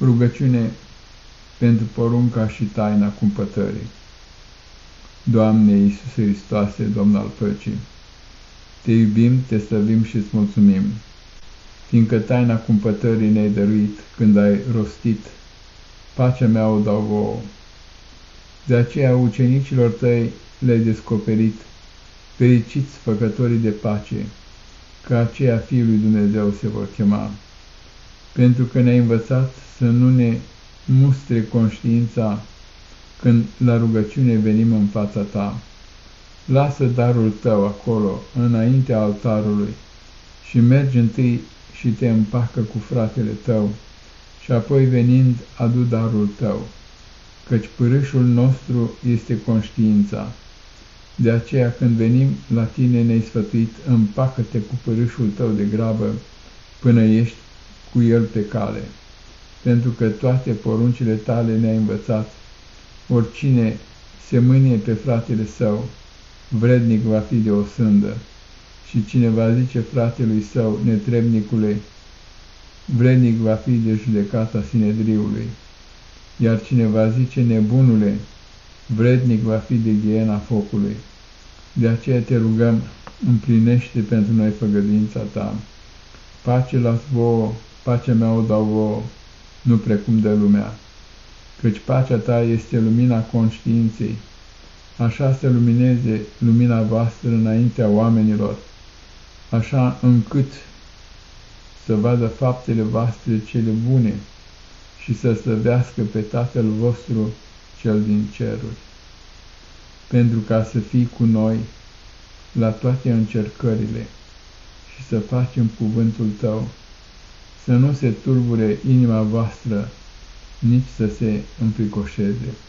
Rugăciune pentru porunca și taina cumpătării. Doamne Iisuse Hristoase, Domn al păcii, Te iubim, Te slăvim și îți mulțumim, fiindcă taina cumpătării ne-ai dăruit când ai rostit, pacea mea o dau vouă. De aceea ucenicilor Tăi le-ai descoperit, fericiți făcătorii de pace, că aceea Fiului Dumnezeu se vor chema, pentru că ne-ai învățat să nu ne mustre conștiința când la rugăciune venim în fața ta. Lasă darul tău acolo, înaintea altarului, și mergi întâi și te împacă cu fratele tău, și apoi venind adu darul tău, căci pârâșul nostru este conștiința. De aceea când venim la tine ne-ai sfătuit, împacă-te cu pârâșul tău de grabă, până ești cu el pe cale pentru că toate poruncile tale ne-ai învățat. Oricine se mânie pe fratele său, vrednic va fi de o sândă, și cine va zice fratelui său, netrebnicule, vrednic va fi de judecata sinedriului, iar cine va zice nebunule, vrednic va fi de ghiena focului. De aceea te rugăm, împlinește pentru noi făgăduința ta. Pace las vouă, pacea mea o dau vouă, nu precum de lumea, căci pacea ta este lumina conștiinței, așa să lumineze lumina voastră înaintea oamenilor, așa încât să vadă faptele voastre cele bune și să slăvească pe Tatăl vostru cel din ceruri, pentru ca să fii cu noi la toate încercările și să facem cuvântul tău să nu se tulbure inima voastră, nici să se înfricoșeze.